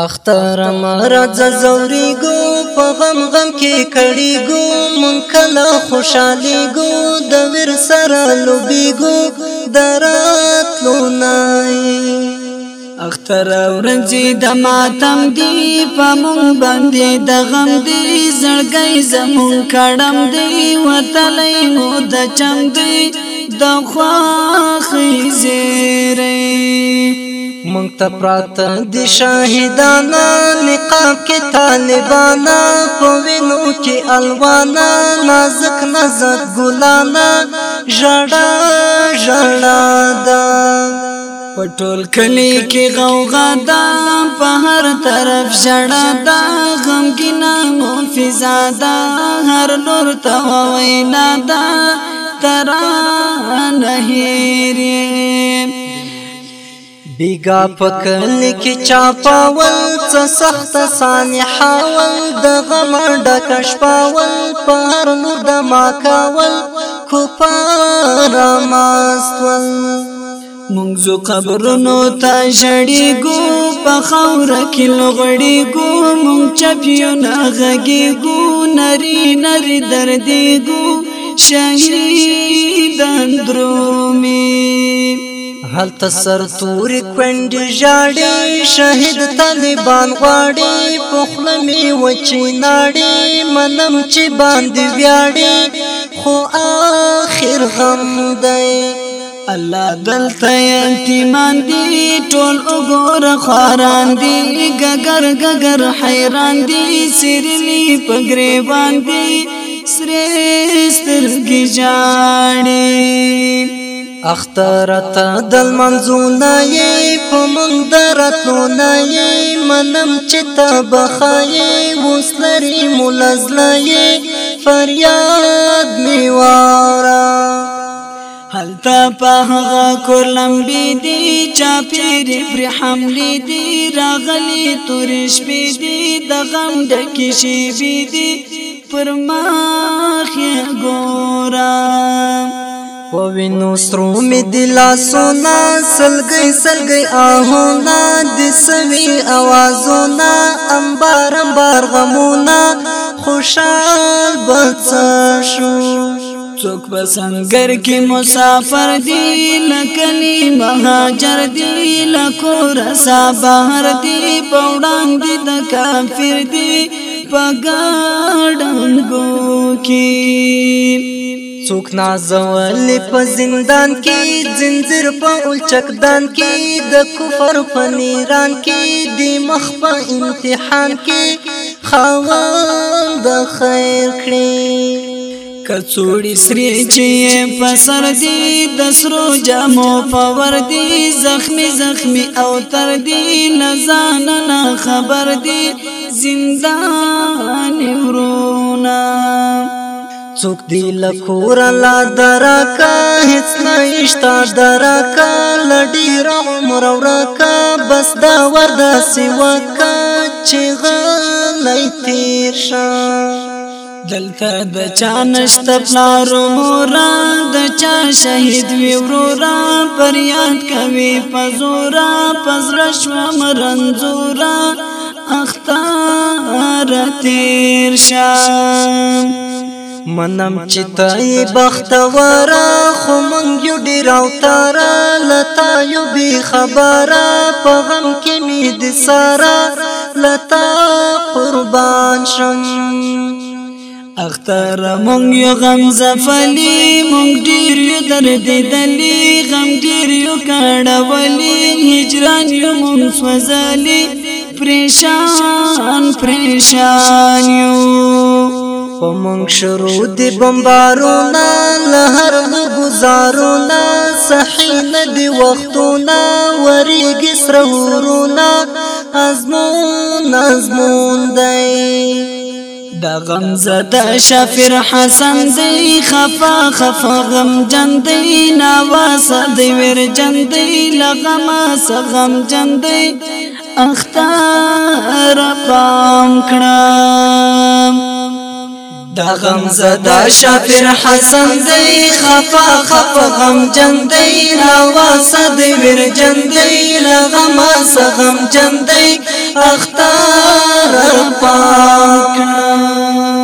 اختر مرز زوري گو په غم غم کې کړي گو مون کله خوشالي گو د ور سره لوبي گو درات لونای اختر ورځې د ماتم دی په مون باندې د غم دی زړګي زمون کړم دی وتلې مو د چم دی د خواخې زیرې مونږ ته پراته دي شاهدانا نقاب کې طالبانا په وینو کې الوانا نازک نازک ګلانا ژړا ژړا دا پټول کلی کې غوغا دا په هر طرف ژړا دا غمګینا مو فضا دا هر نور ته وینا دا ترا نه هېریم بیگا پکل کی چاپاول څه سخت سانحاول د غم ډک شپاول پر نو د ماکاول خو پر ماستول مونږ زو قبرونو ته ژړی ګو په خاور کې لغړی ګو مونږ چپیو نه غږی ګو نری نری درد ګو شهیدان درومي هلته سر تورې کونډې ژاړې شهید طالبان غواړې په خوله مې وچې ناړې منم چې باندې ویاړې خو آخر غم دی الله دلته یتیمان دي ټول وګور خاران دي ګګر ګګر حیران دي سرلی پګریوان دي سرې سترګې جاړې اخترت دل منزونه یې په مونږ درتونه یې منم چې ته بخایې اوس لري ملزله یې فریاد مې واره هلتا پاغا کولم بی دی چا پیر پر حملی دی راغلی تورش بی دی دا غم دکشی بی دی پر ماخی گورا وینو سترو می دلا سونا سلګي سلګي آهونا د سوي اوازونا انبار انبار غمونا خوشال بچا شو څوک په سنگر کې مسافر دی لکلی مهاجر دی لکور سا بهر دی پوډان دی د کافر دی پګاډنګو کې څوک نازول په زندان کې زنجیر په الچکدان کې د کفر په نیران کې د مخ په امتحان کې خوان د خیر کړی کڅوړی سری چې په سر دی د سرو جامو په ور دی زخمی زخمی او تر دی نزان نه خبر دی زندان ورونا څوک دی لکور لا درکا هیڅ نشتا درکا لډی عمر ورکا بس دا وردا سیوا کا چې غلای تیر شان دلته د چا نشته پلار مورا د چا شهید وی ورورا پر یاد کوي پزورا پزرا شو مرنزورا اختار تیر شام منم چې تای بختور خو مونږ یو ډیر او تار لتا یو بی خبره په غم کې می د سارا لتا قربان شم اختر مونږ یو غم زفلی مونږ ډیر یو درد دلی غم ډیر یو کړه ولی هجران یو مونږ سوزلی پریشان پریشان یو پمنګ شروع دی بمبارونه لهر گزارونه صحین دی وختونه وریږي سرورونه ازمون ازمون دی دا غم زده شفیر حسن دی خفا خفا غم جن دی نواسا دی ور جن دی لغما سا غم جن دی اختار پام کړم دا غم زدا شافر حسن دی خفا خفا غم جن دی روا صد ور جن دی لغم سغم جن دی اختار پام کړم